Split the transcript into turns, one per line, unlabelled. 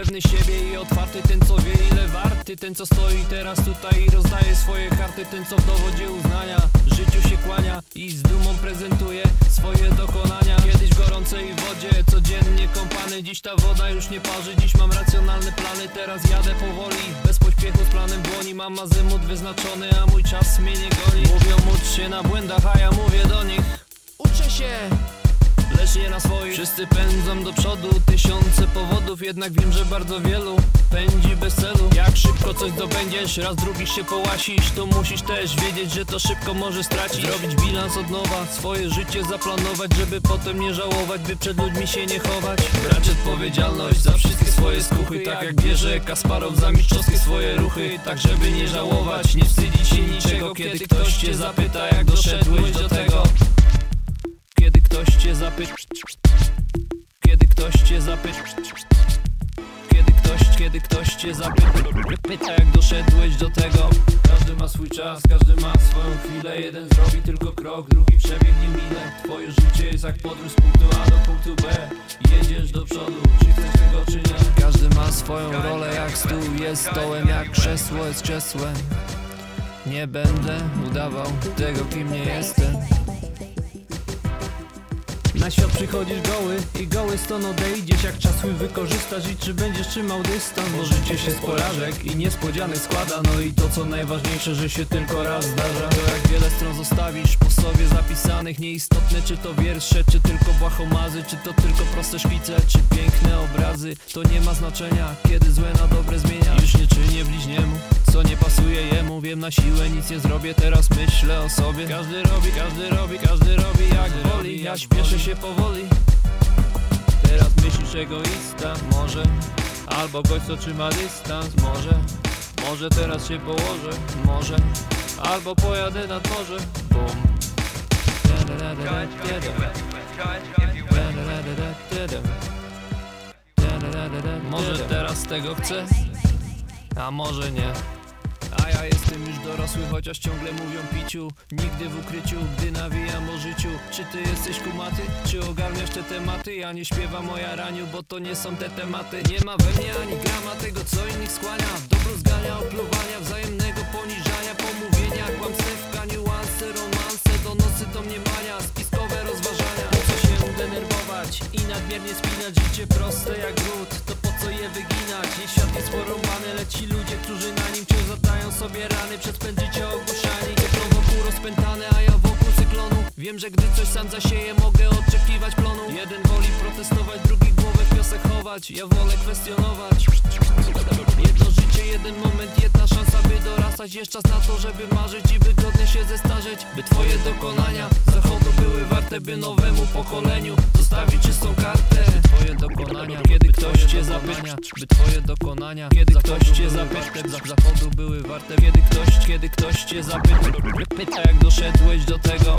Pewny siebie i otwarty, ten co wie ile warty. Ten co stoi teraz tutaj i rozdaje swoje karty. Ten co w dowodzie uznania życiu się kłania I z dumą prezentuje swoje dokonania. Kiedyś w gorącej wodzie, codziennie kąpany. Dziś ta woda już nie parzy, dziś mam racjonalne plany. Teraz jadę powoli, bez pośpiechu z planem w dłoni Mam azymut wyznaczony, a mój czas mnie nie goni. Mówią ucz się na błędach, a ja mówię do nich. Uczę się Na swoich. Wszyscy pędzą do przodu Tysiące powodów Jednak wiem, że bardzo wielu Pędzi bez celu. Jak szybko coś zdobędziesz Raz drugi się połasisz To musisz też wiedzieć, że to szybko może stracić. Zrobić bilans od nowa Swoje życie zaplanować Żeby potem nie żałować By przed ludźmi się nie chować. Brać odpowiedzialność za wszystkie swoje skuchy Tak jak bierze Kasparow za mistrzowskie swoje ruchy. Tak żeby nie żałować Nie wstydzić się niczego Kiedy ktoś cię zapyta Jak doszedłeś do tego ktoś cię zapyta Kiedy ktoś cię zapyta Kiedy ktoś, kiedy ktoś cię zapyta Pyta jak doszedłeś do tego. Każdy ma swój czas, każdy ma swoją chwilę. Jeden zrobi tylko krok, drugi przebiegnie minę. Twoje życie jest jak podróż z punktu A do punktu B. Jedziesz do przodu, czy chcesz tego czy nie. Każdy ma swoją rolę jak stół jest stołem Jak krzesło jest krzesłem. Nie będę udawał tego kim nie jestem na świat przychodzisz goły i goły stąd odejdziesz. Jak czas swój wykorzystasz i czy będziesz trzymał dystans? Bo życie się z porażek i niespodzianek składa. No i to co najważniejsze, że się tylko raz zdarza. To jak wiele stron zostawisz po sobie zapisanych Nieistotne czy to wiersze, czy tylko błahomazy Czy to tylko proste szkice, czy piękne obrazy. To nie ma znaczenia, kiedy złe na dobre zmienia. Już nie czynię nie jemu Wiem na siłę, nic nie zrobię, teraz myślę o sobie. Każdy robi, każdy robi, każdy robi jak woli. Ja śpieszę się powoli. Teraz myślisz egoista, może. Albo gość co trzyma dystans, może. Może teraz się położę, może. Albo pojadę nad morze, bum. Może teraz tego chcę, a może nie a ja jestem już dorosły, chociaż ciągle mówią piciu Nigdy w ukryciu, gdy nawijam o życiu Czy ty jesteś kumaty? Czy ogarniasz te tematy? Ja nie śpiewam o jaraniu, bo to nie są te tematy Nie ma we mnie ani grama tego, co innych skłania Dobro zgania, opluwania, wzajemnego poniżania Pomówienia, nadmiernie spinać Życie proste jak drut, to po co je wyginać? Niech świat jest porąbany, lecz ci ludzie, którzy na nim wciąż zadają sobie rany Przed pędzicie ogłuszani. Cyklon wokół rozpętany, a ja wokół cyklonu. Wiem, że gdy coś sam zasieję, mogę oczekiwać plonu. Jeden woli protestować, drugi głowę w chować. Ja wolę kwestionować. Jedno życie, jeden moment, jedna szansa, dorastać Jest czas na to, żeby marzyć i wygodnie się zestarzeć By twoje dokonania zachodu były warte, by nowemu pokoleniu Zostawić czystą kartę By twoje dokonania, kiedy ktoś cię zapyta By twoje dokonania, kiedy ktoś cię zapyta za- Zachodu były warte, kiedy ktoś, kiedy ktoś cię zapyta Pyta jak doszedłeś do tego